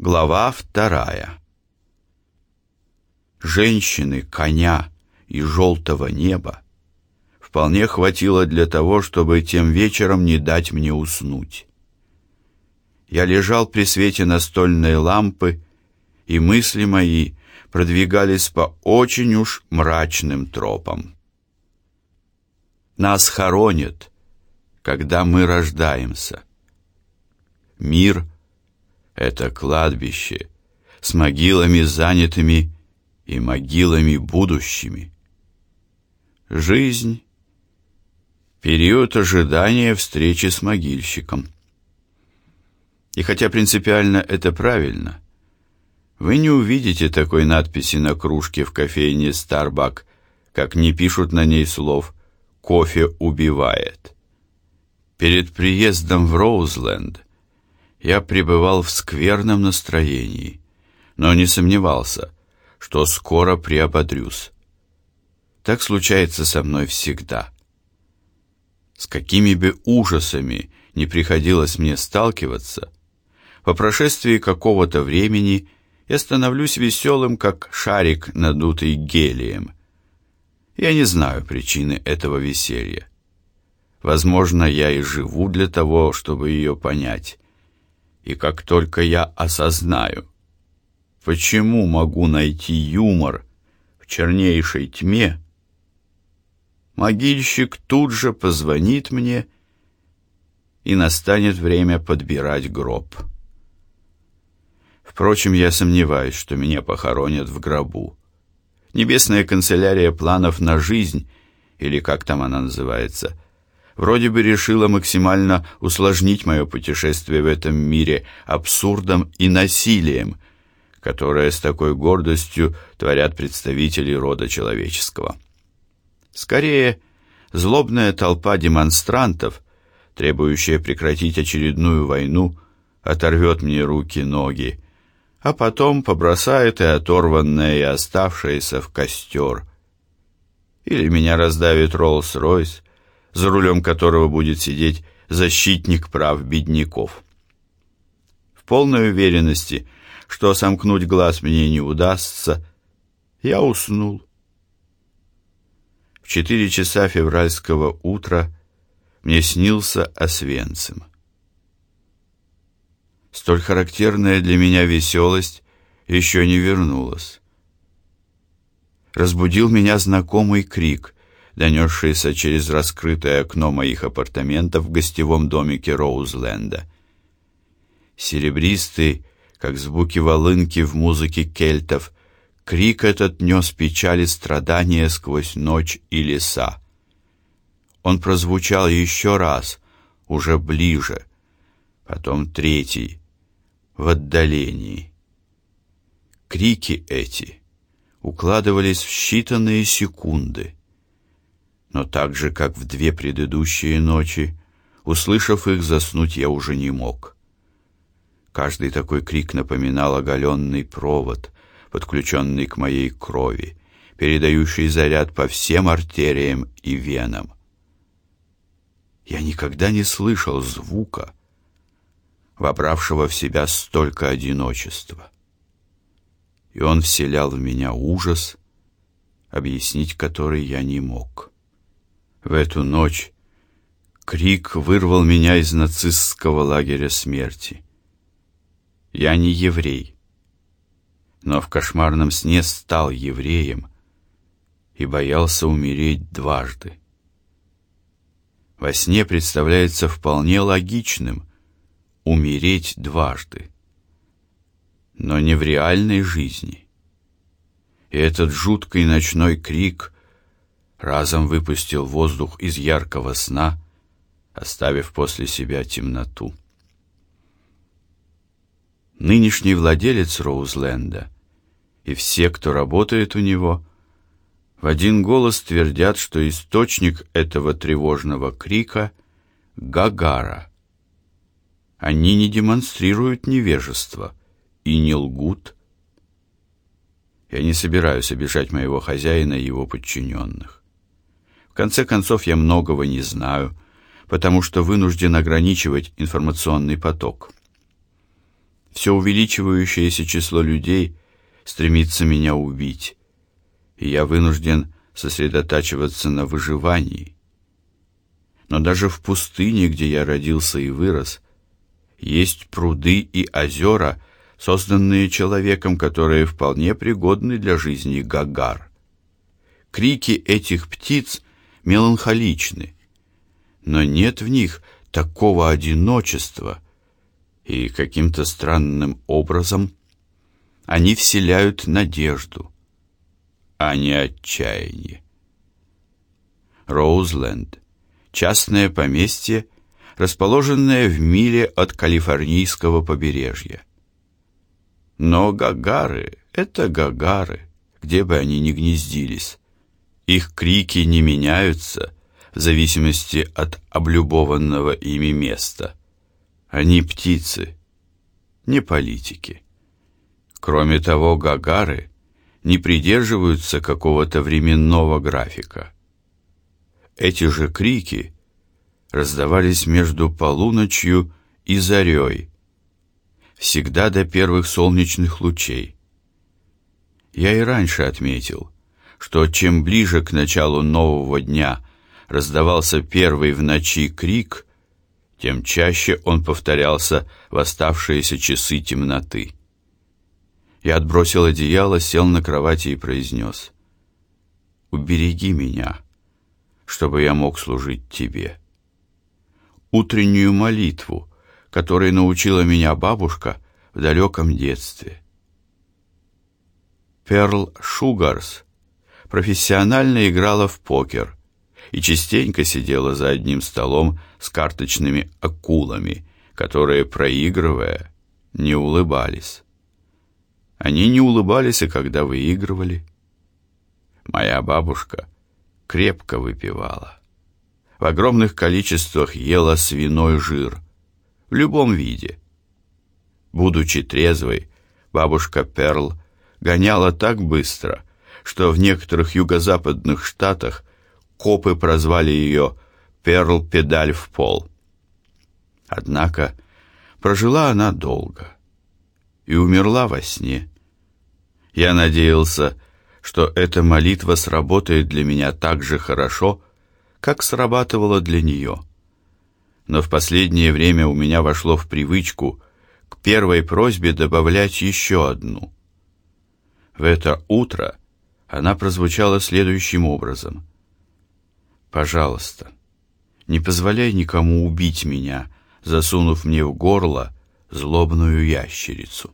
Глава вторая. Женщины, коня и желтого неба вполне хватило для того, чтобы тем вечером не дать мне уснуть. Я лежал при свете настольной лампы, и мысли мои продвигались по очень уж мрачным тропам. Нас хоронят, когда мы рождаемся. Мир — это кладбище с могилами занятыми и могилами будущими. Жизнь — период ожидания встречи с могильщиком. И хотя принципиально это правильно, вы не увидите такой надписи на кружке в кофейне Starbucks, как не пишут на ней слов «Кофе убивает». Перед приездом в Роузленд я пребывал в скверном настроении, но не сомневался, что скоро приободрюсь. Так случается со мной всегда. С какими бы ужасами не приходилось мне сталкиваться, по прошествии какого-то времени я становлюсь веселым, как шарик, надутый гелием. Я не знаю причины этого веселья. Возможно, я и живу для того, чтобы ее понять. И как только я осознаю, почему могу найти юмор в чернейшей тьме, могильщик тут же позвонит мне, и настанет время подбирать гроб. Впрочем, я сомневаюсь, что меня похоронят в гробу. Небесная канцелярия планов на жизнь, или как там она называется, вроде бы решила максимально усложнить мое путешествие в этом мире абсурдом и насилием, которое с такой гордостью творят представители рода человеческого. Скорее, злобная толпа демонстрантов, требующая прекратить очередную войну, оторвет мне руки-ноги, а потом побросает и оторванное, и оставшееся в костер. Или меня раздавит Роллс-Ройс, за рулем которого будет сидеть защитник прав бедняков. В полной уверенности, что сомкнуть глаз мне не удастся, я уснул. В четыре часа февральского утра мне снился Освенцим. Столь характерная для меня веселость еще не вернулась. Разбудил меня знакомый крик, донесшийся через раскрытое окно моих апартаментов в гостевом домике Роузленда. Серебристый, как звуки волынки в музыке кельтов, крик этот нес печаль и страдания сквозь ночь и леса. Он прозвучал еще раз, уже ближе, потом третий, в отдалении. Крики эти укладывались в считанные секунды, но так же, как в две предыдущие ночи, услышав их, заснуть я уже не мог. Каждый такой крик напоминал оголенный провод, подключенный к моей крови, передающий заряд по всем артериям и венам. Я никогда не слышал звука, вобравшего в себя столько одиночества. И он вселял в меня ужас, объяснить который я не мог. В эту ночь крик вырвал меня из нацистского лагеря смерти. Я не еврей, но в кошмарном сне стал евреем и боялся умереть дважды. Во сне представляется вполне логичным умереть дважды, но не в реальной жизни. И этот жуткий ночной крик разом выпустил воздух из яркого сна, оставив после себя темноту. Нынешний владелец Роузленда и все, кто работает у него, в один голос твердят, что источник этого тревожного крика — Гагара. Они не демонстрируют невежество и не лгут. Я не собираюсь обижать моего хозяина и его подчиненных. Конце концов, я многого не знаю, потому что вынужден ограничивать информационный поток. все увеличивающееся число людей стремится меня убить, и я вынужден сосредотачиваться на выживании. Но даже в пустыне, где я родился и вырос, есть пруды и озера, созданные человеком, которые вполне пригодны для жизни гагар. Крики этих птиц меланхоличны, но нет в них такого одиночества, и каким-то странным образом они вселяют надежду, а не отчаяние. Роузленд — частное поместье, расположенное в миле от калифорнийского побережья. Но гагары — это гагары, где бы они ни гнездились. Их крики не меняются в зависимости от облюбованного ими места. Они птицы, не политики. Кроме того, гагары не придерживаются какого-то временного графика. Эти же крики раздавались между полуночью и зарей, всегда до первых солнечных лучей. Я и раньше отметил, что чем ближе к началу нового дня раздавался первый в ночи крик, тем чаще он повторялся в оставшиеся часы темноты. Я отбросил одеяло, сел на кровати и произнес, «Убереги меня, чтобы я мог служить тебе». Утреннюю молитву, которой научила меня бабушка в далеком детстве. Перл Шугарс профессионально играла в покер и частенько сидела за одним столом с карточными акулами, которые, проигрывая, не улыбались. Они не улыбались и когда выигрывали. Моя бабушка крепко выпивала. В огромных количествах ела свиной жир, в любом виде. Будучи трезвой, бабушка Перл гоняла так быстро, что в некоторых юго-западных штатах копы прозвали ее «Перл педаль в пол». Однако прожила она долго и умерла во сне. Я надеялся, что эта молитва сработает для меня так же хорошо, как срабатывала для нее. Но в последнее время у меня вошло в привычку к первой просьбе добавлять еще одну. В это утро она прозвучала следующим образом. «Пожалуйста, не позволяй никому убить меня, засунув мне в горло злобную ящерицу».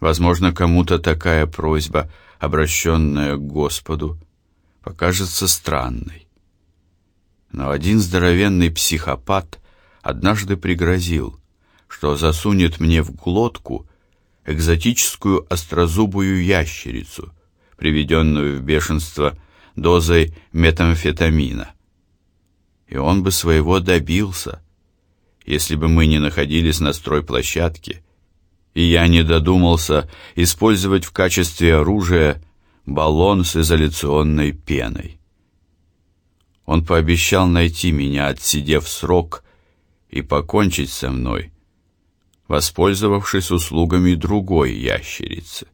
Возможно, кому-то такая просьба, обращенная к Господу, покажется странной. Но один здоровенный психопат однажды пригрозил, что засунет мне в глотку экзотическую острозубую ящерицу, приведенную в бешенство дозой метамфетамина. И он бы своего добился, если бы мы не находились на стройплощадке и я не додумался использовать в качестве оружия баллон с изоляционной пеной. Он пообещал найти меня, отсидев срок, и покончить со мной, воспользовавшись услугами другой ящерицы.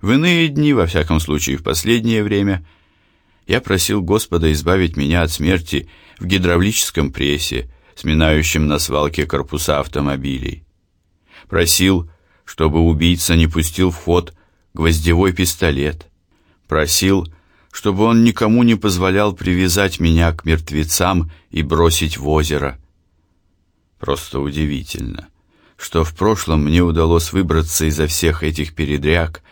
В иные дни, во всяком случае в последнее время, я просил Господа избавить меня от смерти в гидравлическом прессе, сминающем на свалке корпуса автомобилей. Просил, чтобы убийца не пустил в ход гвоздевой пистолет. Просил, чтобы он никому не позволял привязать меня к мертвецам и бросить в озеро. Просто удивительно, что в прошлом мне удалось выбраться изо всех этих передряг,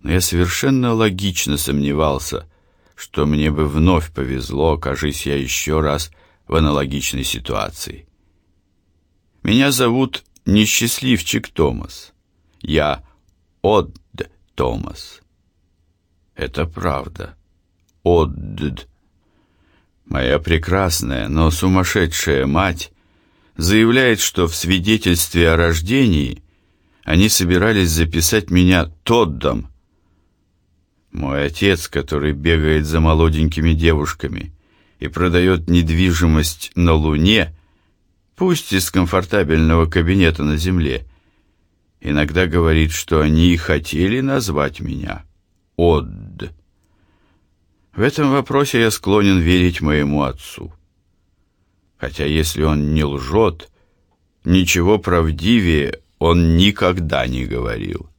но я совершенно логично сомневался, что мне бы вновь повезло, окажись я еще раз в аналогичной ситуации. Меня зовут несчастливчик Томас. Я Одд Томас. Это правда. Одд. Моя прекрасная, но сумасшедшая мать заявляет, что в свидетельстве о рождении они собирались записать меня Тоддом. Мой отец, который бегает за молоденькими девушками и продает недвижимость на Луне, Пусть из комфортабельного кабинета на земле. Иногда говорит, что они и хотели назвать меня Одд. В этом вопросе я склонен верить моему отцу. Хотя если он не лжет, ничего правдивее он никогда не говорил.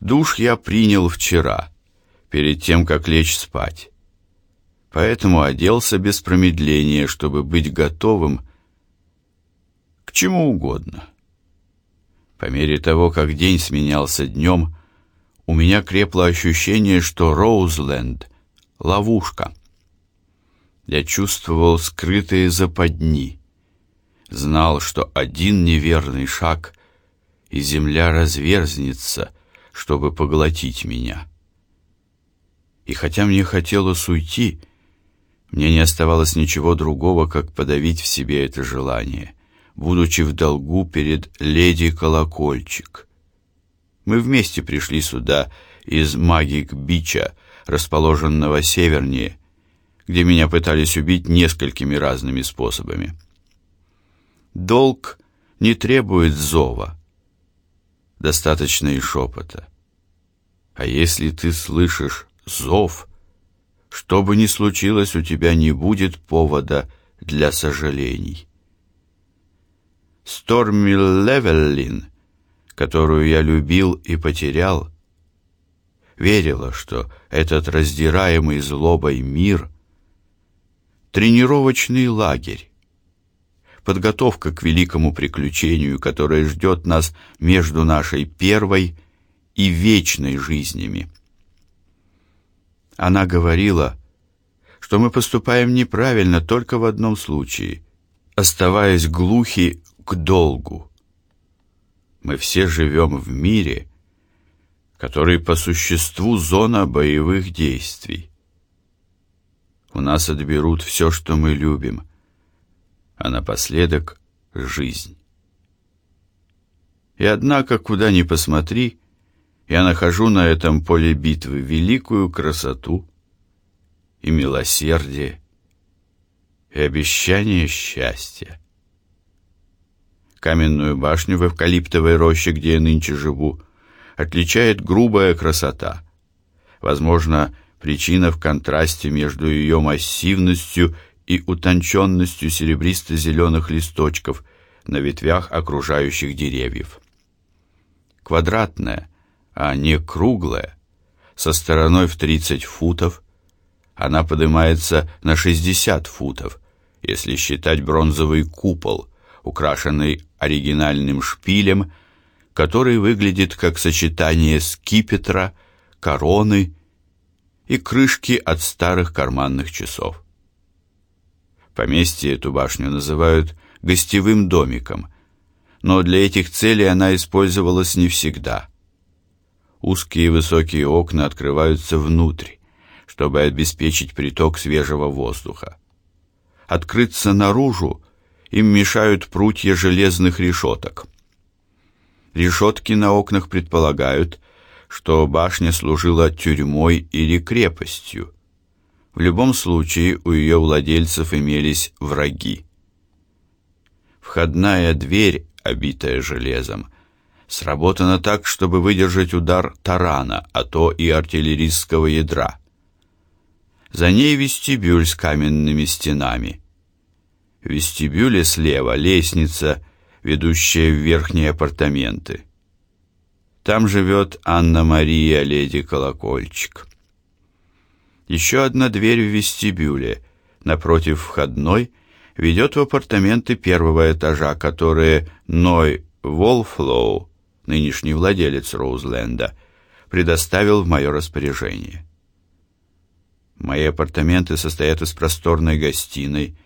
Душ я принял вчера, перед тем, как лечь спать. Поэтому оделся без промедления, чтобы быть готовым к чему угодно. По мере того, как день сменялся днем, у меня крепло ощущение, что Роузленд — ловушка. Я чувствовал скрытые западни, знал, что один неверный шаг, и земля разверзнется, чтобы поглотить меня. И хотя мне хотелось уйти, мне не оставалось ничего другого, как подавить в себе это желание, будучи в долгу перед леди Колокольчик — мы вместе пришли сюда из Магик-Бича, расположенного севернее, где меня пытались убить несколькими разными способами. Долг не требует зова, достаточно и шепота. А если ты слышишь зов, что бы ни случилось, у тебя не будет повода для сожалений. Сторми Левеллин — которую я любил и потерял, верила, что этот раздираемый злобой мир — тренировочный лагерь, подготовка к великому приключению, которое ждет нас между нашей первой и вечной жизнями. Она говорила, что мы поступаем неправильно только в одном случае, оставаясь глухи к долгу. Мы все живем в мире, который по существу зона боевых действий. У нас отберут все, что мы любим, а напоследок — жизнь. И однако, куда ни посмотри, я нахожу на этом поле битвы великую красоту и милосердие, и обещание счастья каменную башню в эвкалиптовой роще, где я нынче живу, отличает грубая красота. Возможно, причина в контрасте между ее массивностью и утонченностью серебристо-зеленых листочков на ветвях окружающих деревьев. Квадратная, а не круглая, со стороной в 30 футов, она поднимается на 60 футов, если считать бронзовый купол – украшенный оригинальным шпилем, который выглядит как сочетание скипетра, короны и крышки от старых карманных часов. Поместье эту башню называют гостевым домиком, но для этих целей она использовалась не всегда. Узкие высокие окна открываются внутрь, чтобы обеспечить приток свежего воздуха. Открыться наружу им мешают прутья железных решеток. Решетки на окнах предполагают, что башня служила тюрьмой или крепостью. В любом случае у ее владельцев имелись враги. Входная дверь, обитая железом, сработана так, чтобы выдержать удар тарана, а то и артиллерийского ядра. За ней вестибюль с каменными стенами. В вестибюле слева лестница, ведущая в верхние апартаменты. Там живет Анна-Мария, леди Колокольчик. Еще одна дверь в вестибюле, напротив входной, ведет в апартаменты первого этажа, которые Ной Волфлоу, нынешний владелец Роузленда, предоставил в мое распоряжение. Мои апартаменты состоят из просторной гостиной,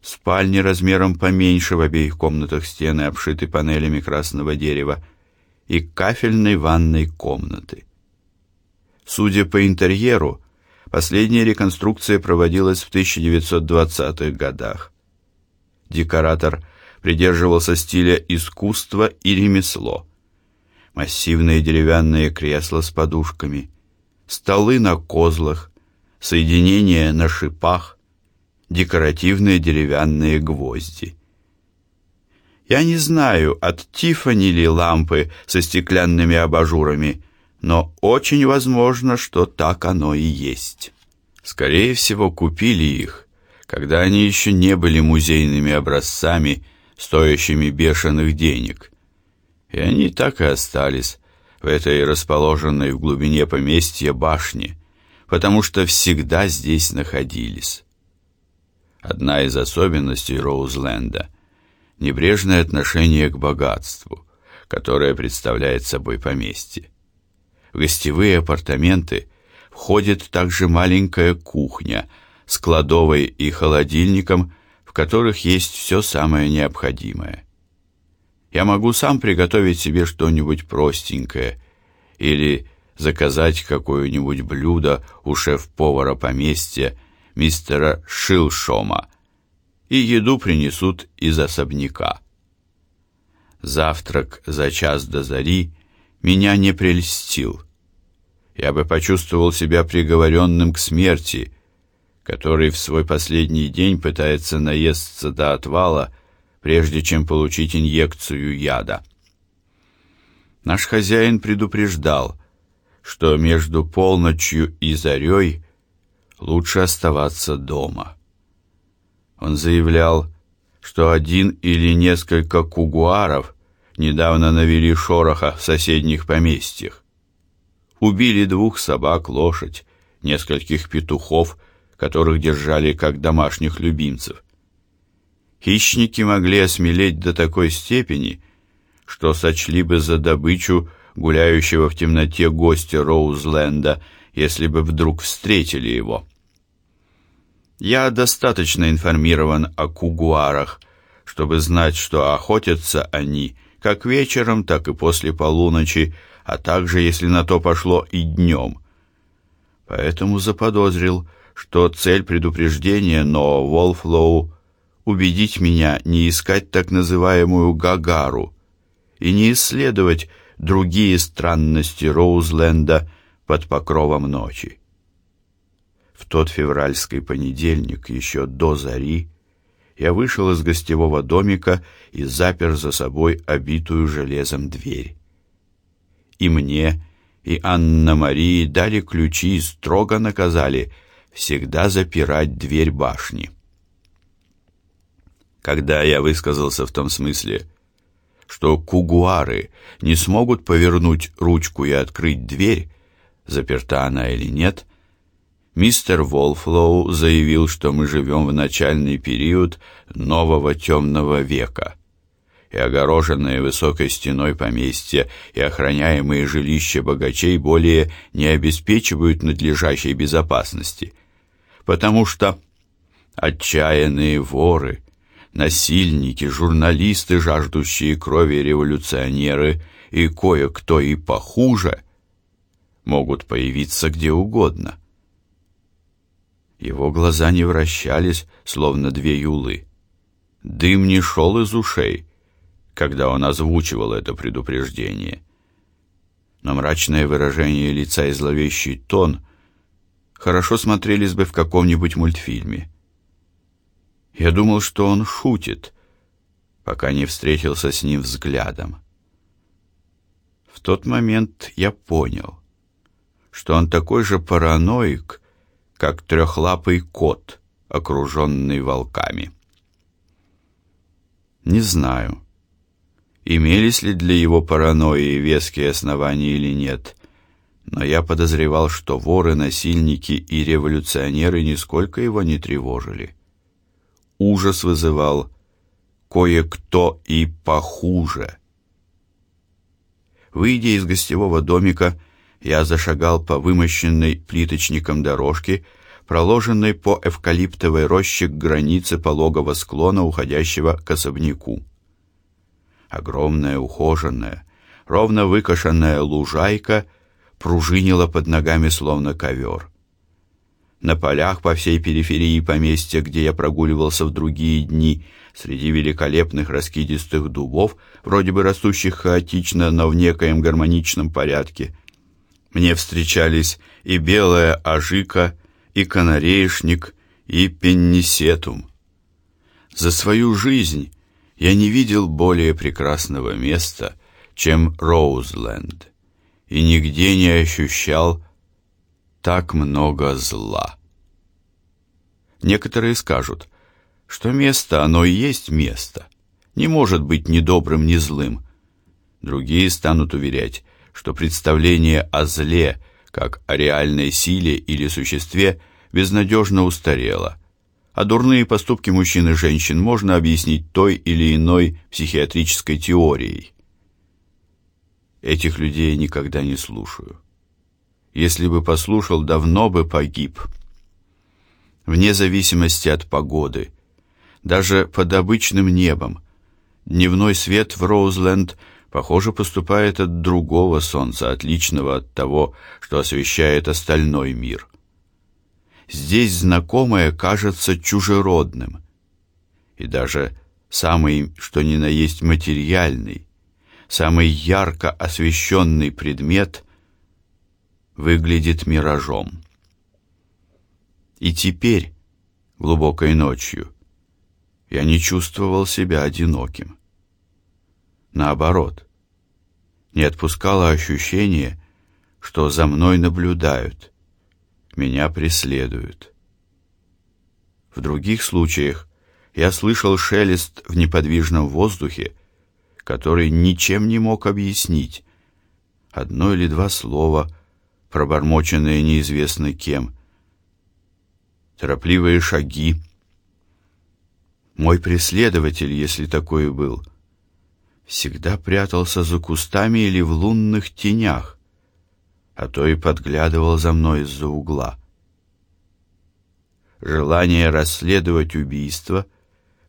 спальни размером поменьше в обеих комнатах стены обшиты панелями красного дерева и кафельной ванной комнаты. Судя по интерьеру, последняя реконструкция проводилась в 1920-х годах. Декоратор придерживался стиля искусство и ремесло. Массивные деревянные кресла с подушками, столы на козлах, соединения на шипах, декоративные деревянные гвозди. Я не знаю, от Тиффани ли лампы со стеклянными абажурами, но очень возможно, что так оно и есть. Скорее всего, купили их, когда они еще не были музейными образцами, стоящими бешеных денег. И они так и остались в этой расположенной в глубине поместья башне, потому что всегда здесь находились. Одна из особенностей Роузленда — небрежное отношение к богатству, которое представляет собой поместье. В гостевые апартаменты входит также маленькая кухня с кладовой и холодильником, в которых есть все самое необходимое. Я могу сам приготовить себе что-нибудь простенькое или заказать какое-нибудь блюдо у шеф-повара поместья мистера Шилшома, и еду принесут из особняка. Завтрак за час до зари меня не прельстил. Я бы почувствовал себя приговоренным к смерти, который в свой последний день пытается наесться до отвала, прежде чем получить инъекцию яда. Наш хозяин предупреждал, что между полночью и зарей лучше оставаться дома. Он заявлял, что один или несколько кугуаров недавно навели шороха в соседних поместьях. Убили двух собак, лошадь, нескольких петухов, которых держали как домашних любимцев. Хищники могли осмелеть до такой степени, что сочли бы за добычу гуляющего в темноте гостя Роузленда, если бы вдруг встретили его. Я достаточно информирован о кугуарах, чтобы знать, что охотятся они как вечером, так и после полуночи, а также, если на то пошло, и днем. Поэтому заподозрил, что цель предупреждения Но Волфлоу убедить меня не искать так называемую Гагару и не исследовать другие странности Роузленда под покровом ночи. В тот февральский понедельник, еще до зари, я вышел из гостевого домика и запер за собой обитую железом дверь. И мне, и Анна-Марии дали ключи и строго наказали всегда запирать дверь башни. Когда я высказался в том смысле, что кугуары не смогут повернуть ручку и открыть дверь, заперта она или нет, мистер Волфлоу заявил, что мы живем в начальный период нового темного века, и огороженные высокой стеной поместья и охраняемые жилища богачей более не обеспечивают надлежащей безопасности, потому что отчаянные воры — насильники, журналисты, жаждущие крови революционеры и кое-кто и похуже могут появиться где угодно. Его глаза не вращались, словно две юлы. Дым не шел из ушей, когда он озвучивал это предупреждение. Но мрачное выражение лица и зловещий тон хорошо смотрелись бы в каком-нибудь мультфильме. Я думал, что он шутит, пока не встретился с ним взглядом. В тот момент я понял, что он такой же параноик, как трехлапый кот, окруженный волками. Не знаю, имелись ли для его паранойи веские основания или нет, но я подозревал, что воры, насильники и революционеры нисколько его не тревожили ужас вызывал кое-кто и похуже. Выйдя из гостевого домика, я зашагал по вымощенной плиточником дорожке, проложенной по эвкалиптовой роще к границе пологого склона, уходящего к особняку. Огромная, ухоженная, ровно выкошенная лужайка пружинила под ногами словно ковер. На полях по всей периферии поместья, где я прогуливался в другие дни, среди великолепных раскидистых дубов, вроде бы растущих хаотично, но в некоем гармоничном порядке, мне встречались и белая ажика, и канареечник, и пеннисетум. За свою жизнь Я не видел более прекрасного места, чем Роузленд, и нигде не ощущал так много зла. Некоторые скажут, что место оно и есть место, не может быть ни добрым, ни злым. Другие станут уверять, что представление о зле, как о реальной силе или существе, безнадежно устарело, а дурные поступки мужчин и женщин можно объяснить той или иной психиатрической теорией. Этих людей никогда не слушаю. Если бы послушал, давно бы погиб. Вне зависимости от погоды, даже под обычным небом, дневной свет в Роузленд, похоже, поступает от другого солнца, отличного от того, что освещает остальной мир. Здесь знакомое кажется чужеродным, и даже самый, что ни на есть материальный, самый ярко освещенный предмет выглядит миражом. И теперь, глубокой ночью, я не чувствовал себя одиноким. Наоборот, не отпускало ощущение, что за мной наблюдают, меня преследуют. В других случаях я слышал шелест в неподвижном воздухе, который ничем не мог объяснить. Одно или два слова, пробормоченные неизвестно кем. Торопливые шаги. Мой преследователь, если такой был, всегда прятался за кустами или в лунных тенях, а то и подглядывал за мной из-за угла. Желание расследовать убийство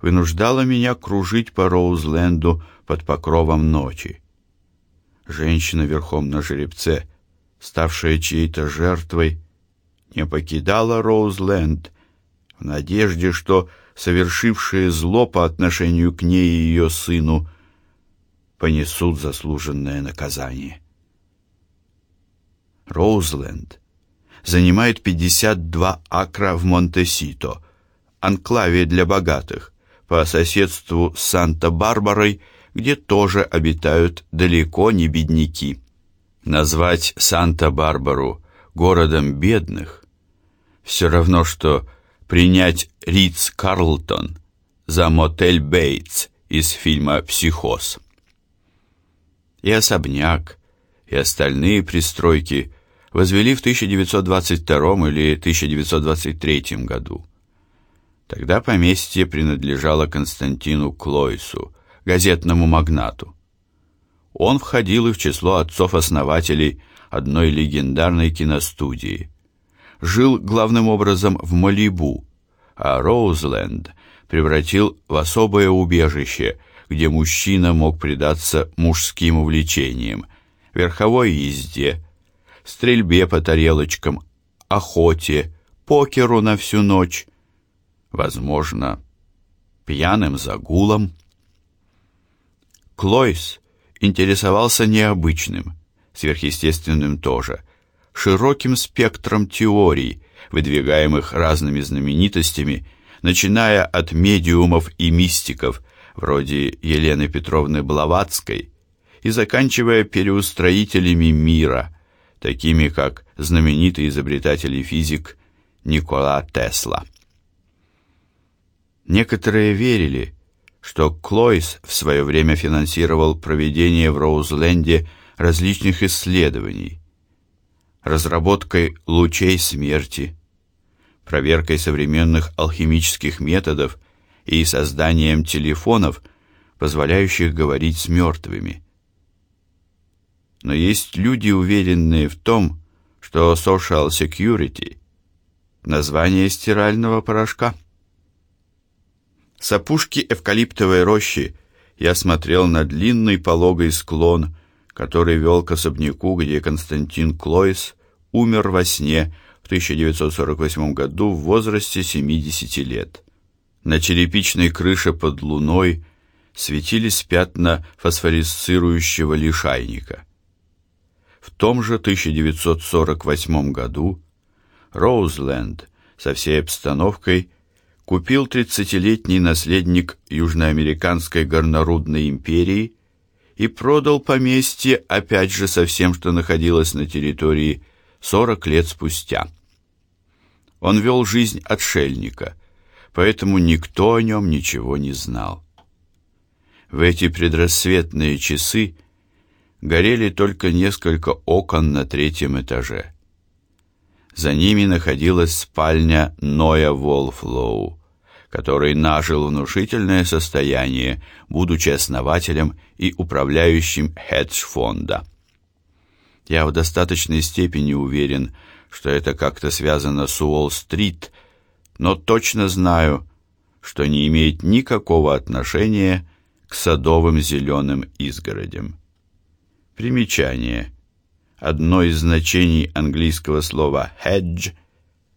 вынуждало меня кружить по Роузленду под покровом ночи. Женщина верхом на жеребце, ставшая чьей-то жертвой, не покидала Роузленд в надежде, что совершившие зло по отношению к ней и ее сыну понесут заслуженное наказание. Роузленд занимает 52 акра в Монтесито, анклаве для богатых, по соседству с Санта-Барбарой, где тоже обитают далеко не бедняки. Назвать Санта-Барбару городом бедных все равно что принять Ридс-Карлтон за мотель Бейтс из фильма «Психоз». И особняк, и остальные пристройки возвели в 1922 или 1923 году. Тогда поместье принадлежало Константину Клойсу, газетному магнату. Он входил и в число отцов-основателей одной легендарной киностудии. Жил главным образом в Малибу, а Роузленд превратил в особое убежище, где мужчина мог предаться мужским увлечениям, верховой езде, стрельбе по тарелочкам, охоте, покеру на всю ночь, возможно, пьяным загулом. Клойс интересовался необычным, сверхъестественным тоже, широким спектром теорий, выдвигаемых разными знаменитостями, начиная от медиумов и мистиков, вроде Елены Петровны Блаватской, и заканчивая переустроителями мира, такими как знаменитый изобретатель и физик Никола Тесла. Некоторые верили, что Клойс в свое время финансировал проведение в Роузленде различных исследований, разработкой лучей смерти, проверкой современных алхимических методов и созданием телефонов, позволяющих говорить с мертвыми. Но есть люди, уверенные в том, что Social Security – название стирального порошка. С опушки эвкалиптовой рощи я смотрел на длинный пологий склон, который вел к особняку, где Константин Клойс умер во сне в 1948 году в возрасте 70 лет. На черепичной крыше под луной светились пятна фосфорисцирующего лишайника. В том же 1948 году Роузленд со всей обстановкой купил тридцатилетний наследник Южноамериканской горнорудной империи и продал поместье опять же со всем, что находилось на территории, сорок лет спустя. Он вел жизнь отшельника, поэтому никто о нем ничего не знал. В эти предрассветные часы горели только несколько окон на третьем этаже. За ними находилась спальня Ноя Волфлоу, который нажил внушительное состояние, будучи основателем и управляющим хедж-фонда. Я в достаточной степени уверен, что это как-то связано с Уолл-стрит, но точно знаю, что не имеет никакого отношения к садовым зеленым изгородям. Примечание. Одно из значений английского слова hedge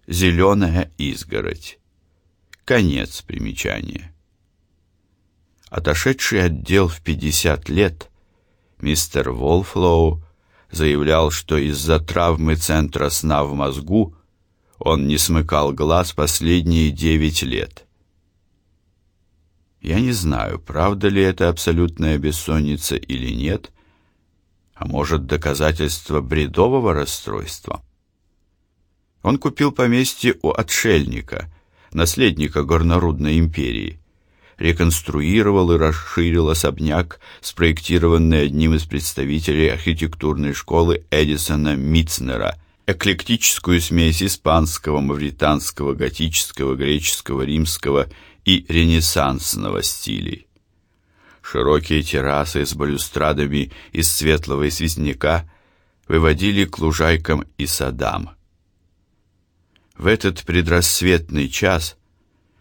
зеленая изгородь. Конец примечания. Отошедший отдел в 50 лет, мистер Волфлоу заявлял, что из-за травмы центра сна в мозгу он не смыкал глаз последние девять лет. Я не знаю, правда ли это абсолютная бессонница или нет, а может, доказательство бредового расстройства. Он купил поместье у отшельника, наследника горнорудной империи, реконструировал и расширил особняк, спроектированный одним из представителей архитектурной школы Эдисона Митцнера, эклектическую смесь испанского, мавританского, готического, греческого, римского и ренессансного стилей. Широкие террасы с балюстрадами из светлого известняка выводили к лужайкам и садам. В этот предрассветный час,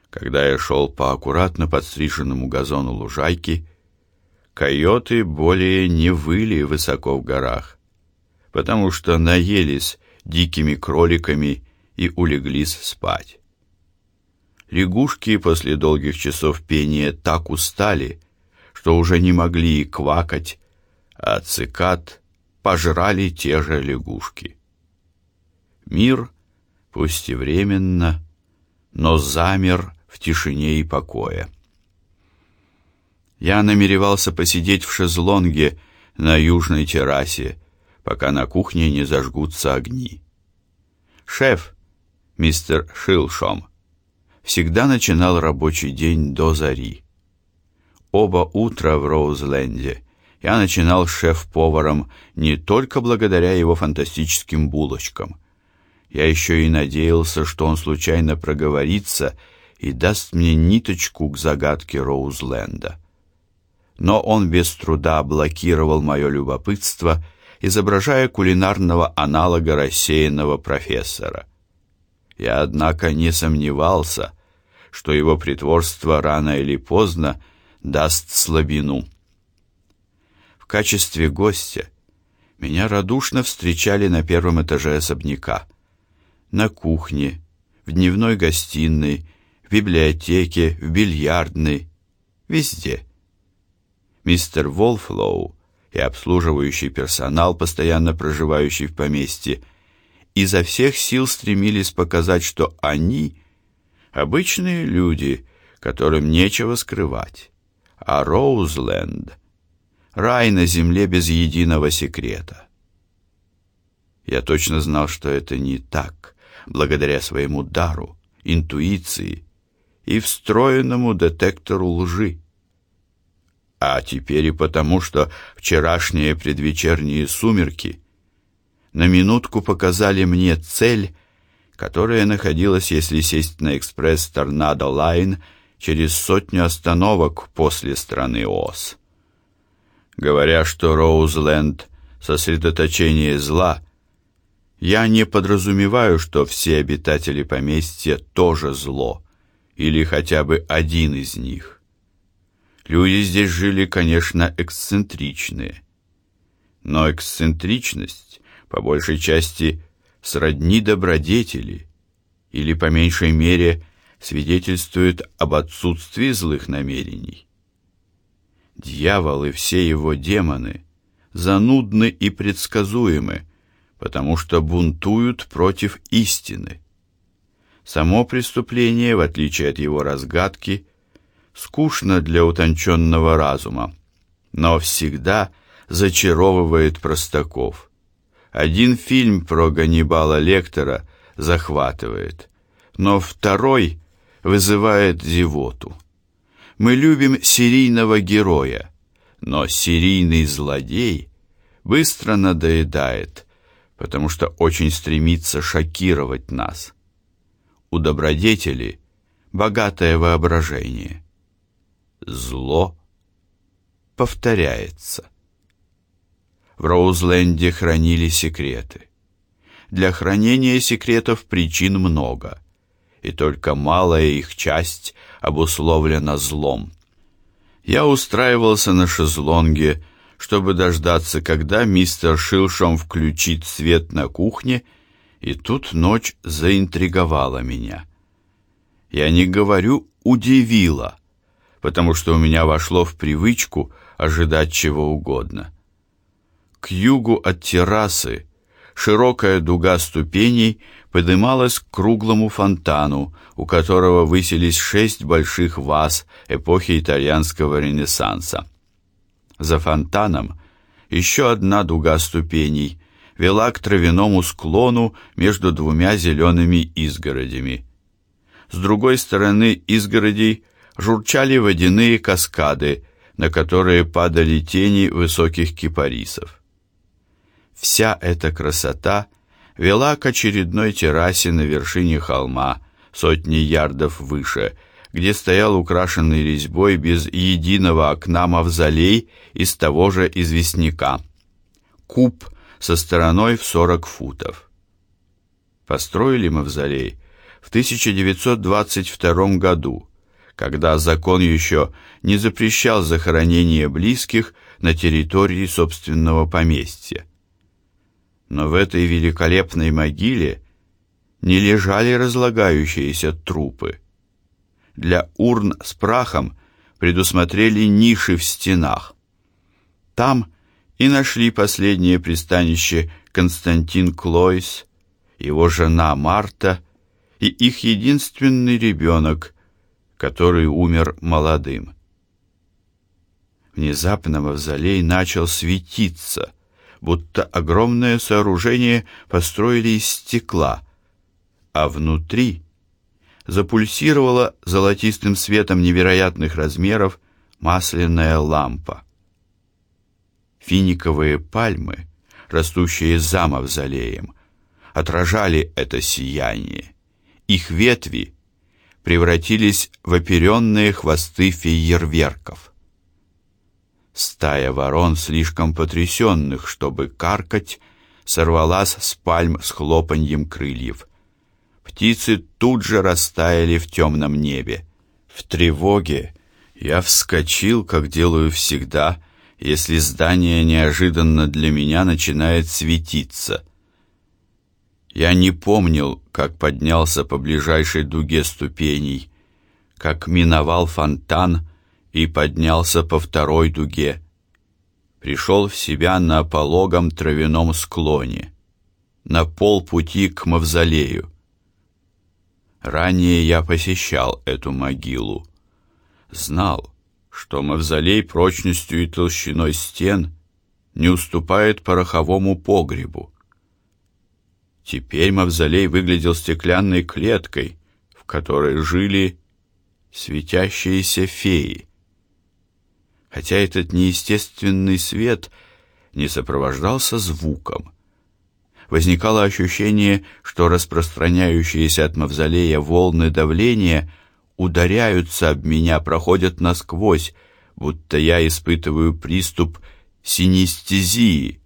когда я шел по аккуратно подстриженному газону лужайки, койоты более не выли высоко в горах, потому что наелись дикими кроликами и улеглись спать. Лягушки после долгих часов пения так устали, что уже не могли и квакать, а цикад пожрали те же лягушки. Мир, пусть и временно, но замер в тишине и покое. Я намеревался посидеть в шезлонге на южной террасе, пока на кухне не зажгутся огни. Шеф, мистер Шилшом, всегда начинал рабочий день до зари. Оба утра в Роузленде я начинал шеф-поваром не только благодаря его фантастическим булочкам. Я еще и надеялся, что он случайно проговорится и даст мне ниточку к загадке Роузленда. Но он без труда блокировал мое любопытство, изображая кулинарного аналога рассеянного профессора. Я, однако, не сомневался, что его притворство рано или поздно даст слабину. В качестве гостя меня радушно встречали на первом этаже особняка, на кухне, в дневной гостиной, в библиотеке, в бильярдной, везде. Мистер Волфлоу и обслуживающий персонал, постоянно проживающий в поместье, изо всех сил стремились показать, что они обычные люди, которым нечего скрывать а Роузленд — рай на земле без единого секрета. Я точно знал, что это не так, благодаря своему дару, интуиции и встроенному детектору лжи. А теперь и потому, что вчерашние предвечерние сумерки на минутку показали мне цель, которая находилась, если сесть на экспресс Торнадо Лайн — через сотню остановок после страны Оз. Говоря, что Роузленд — сосредоточение зла, я не подразумеваю, что все обитатели поместья тоже зло, или хотя бы один из них. Люди здесь жили, конечно, эксцентричные. Но эксцентричность, по большей части, сродни добродетели, или, по меньшей мере, свидетельствует об отсутствии злых намерений. Дьявол и все его демоны занудны и предсказуемы, потому что бунтуют против истины. Само преступление, в отличие от его разгадки, скучно для утонченного разума, но всегда зачаровывает простаков. Один фильм про Ганнибала Лектора захватывает, но второй вызывает зевоту. Мы любим серийного героя, но серийный злодей быстро надоедает, потому что очень стремится шокировать нас. У добродетели богатое воображение. Зло повторяется. В Роузленде хранили секреты. Для хранения секретов причин много, и только малая их часть обусловлена злом. Я устраивался на шезлонге, чтобы дождаться, когда мистер Шилшом включит свет на кухне, и тут ночь заинтриговала меня. Я не говорю «удивила», потому что у меня вошло в привычку ожидать чего угодно. К югу от террасы широкая дуга ступеней подымалась к круглому фонтану, у которого высились шесть больших ваз эпохи итальянского ренессанса. За фонтаном еще одна дуга ступеней вела к травяному склону между двумя зелеными изгородями. С другой стороны изгородей журчали водяные каскады, на которые падали тени высоких кипарисов. Вся эта красота вела к очередной террасе на вершине холма, сотни ярдов выше, где стоял украшенный резьбой без единого окна мавзолей из того же известняка. Куб со стороной в 40 футов. Построили мавзолей в 1922 году, когда закон еще не запрещал захоронение близких на территории собственного поместья. Но в этой великолепной могиле не лежали разлагающиеся трупы. Для урн с прахом предусмотрели ниши в стенах. Там и нашли последнее пристанище Константин Клойс, его жена Марта и их единственный ребенок, который умер молодым. Внезапно мавзолей начал светиться, будто огромное сооружение построили из стекла, а внутри запульсировала золотистым светом невероятных размеров масляная лампа. Финиковые пальмы, растущие за мавзолеем, отражали это сияние. Их ветви превратились в оперенные хвосты фейерверков. Стая ворон, слишком потрясенных, чтобы каркать, сорвалась с пальм с хлопаньем крыльев. Птицы тут же растаяли в темном небе. В тревоге я вскочил, как делаю всегда, если здание неожиданно для меня начинает светиться. Я не помнил, как поднялся по ближайшей дуге ступеней, как миновал фонтан и поднялся по второй дуге. Пришел в себя на пологом травяном склоне, на полпути к мавзолею. Ранее я посещал эту могилу. Знал, что мавзолей прочностью и толщиной стен не уступает пороховому погребу. Теперь мавзолей выглядел стеклянной клеткой, в которой жили светящиеся феи. Хотя этот неестественный свет не сопровождался звуком, возникало ощущение, что распространяющиеся от мавзолея волны давления ударяются об меня, проходят насквозь, будто я испытываю приступ синестезии.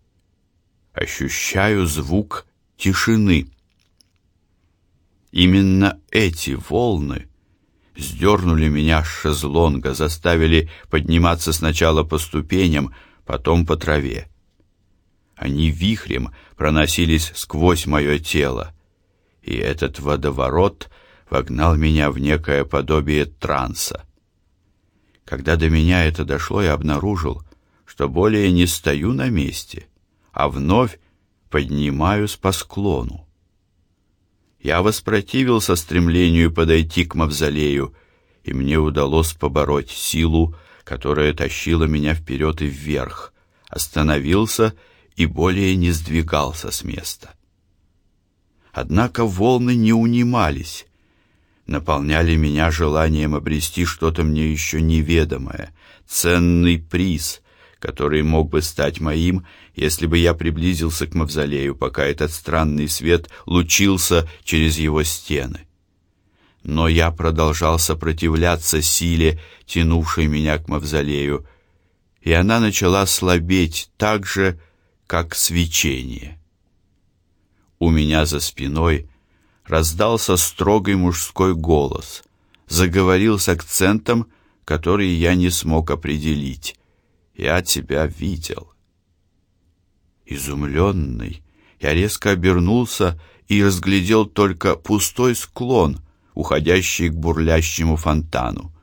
Ощущаю звук тишины. Именно эти волны сдернули меня с шезлонга, заставили подниматься сначала по ступеням, потом по траве. Они вихрем проносились сквозь мое тело, и этот водоворот вогнал меня в некое подобие транса. Когда до меня это дошло, я обнаружил, что более не стою на месте, а вновь поднимаюсь по склону. Я воспротивился стремлению подойти к мавзолею, и мне удалось побороть силу, которая тащила меня вперед и вверх, остановился и более не сдвигался с места. Однако волны не унимались, наполняли меня желанием обрести что-то мне еще неведомое, ценный приз, который мог бы стать моим, если бы я приблизился к мавзолею, пока этот странный свет лучился через его стены. Но я продолжал сопротивляться силе, тянувшей меня к мавзолею, и она начала слабеть так же, как свечение. У меня за спиной раздался строгий мужской голос, заговорил с акцентом, который я не смог определить. «Я тебя видел». Изумленный, я резко обернулся и разглядел только пустой склон, уходящий к бурлящему фонтану.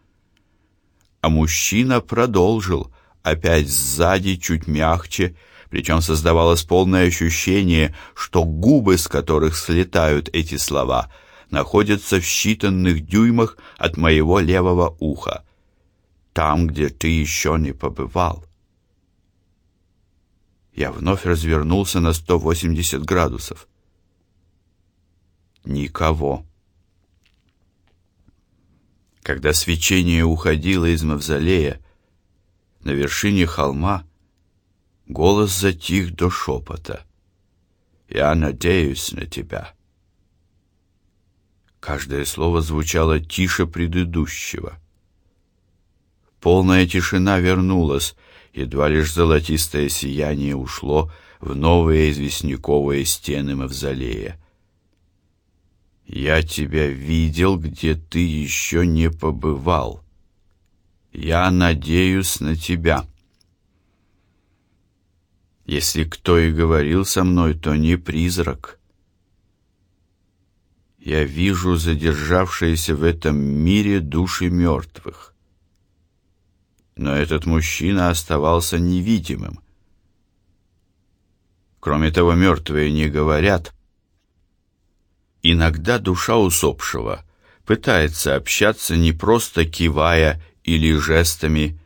А мужчина продолжил, опять сзади, чуть мягче, причем создавалось полное ощущение, что губы, с которых слетают эти слова, находятся в считанных дюймах от моего левого уха, там, где ты еще не побывал. Я вновь развернулся на 180 градусов. Никого. Когда свечение уходило из мавзолея, на вершине холма Голос затих до шепота. «Я надеюсь на тебя». Каждое слово звучало тише предыдущего. Полная тишина вернулась, едва лишь золотистое сияние ушло в новые известняковые стены мавзолея. «Я тебя видел, где ты еще не побывал. Я надеюсь на тебя». Если кто и говорил со мной, то не призрак. Я вижу задержавшиеся в этом мире души мертвых. Но этот мужчина оставался невидимым. Кроме того, мертвые не говорят. Иногда душа усопшего пытается общаться не просто кивая или жестами,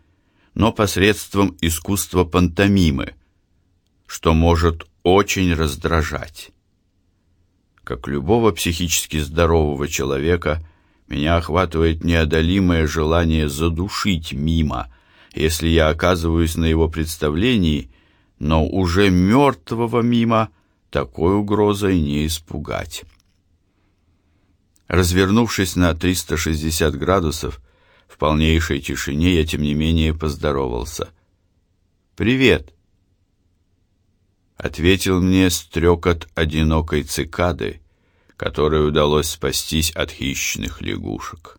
но посредством искусства пантомимы – что может очень раздражать. Как любого психически здорового человека, меня охватывает неодолимое желание задушить мимо, если я оказываюсь на его представлении, но уже мертвого мимо такой угрозой не испугать. Развернувшись на 360 градусов, в полнейшей тишине я, тем не менее, поздоровался. «Привет!» ответил мне стрекот одинокой цикады, которой удалось спастись от хищных лягушек.